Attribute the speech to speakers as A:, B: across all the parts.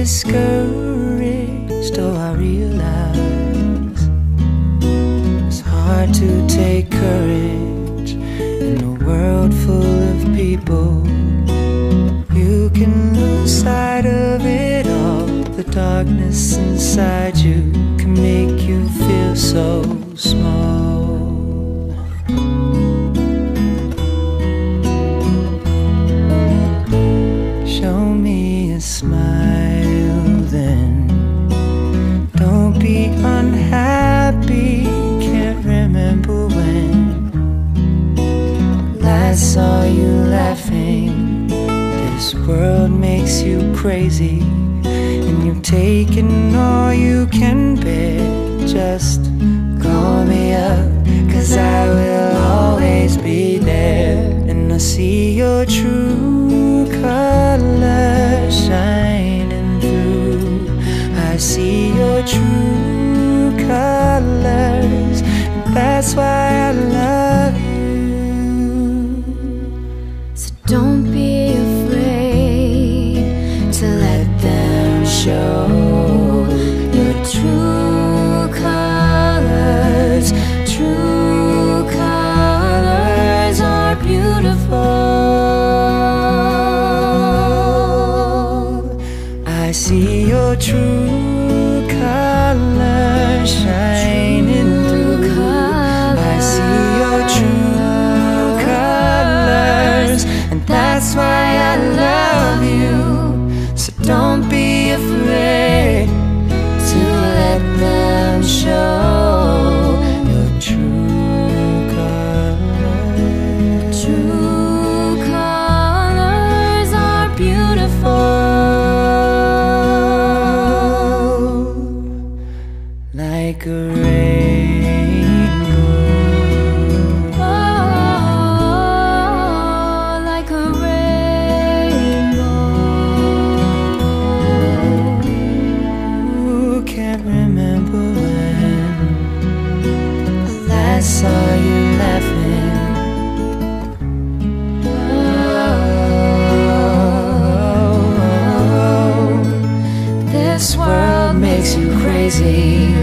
A: discouraged, oh, I realize it's hard to take courage in a world full of people. You can lose sight of it all. The darkness inside you can make you feel so small. Show me a smile world makes you crazy, and you've taken all you can bear. Just I see your true color shining. makes you crazy.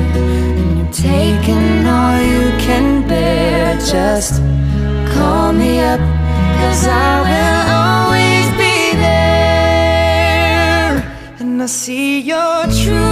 A: And you're taking all you
B: can bear. Just call me up, cause I will always be there. And
A: I see your true.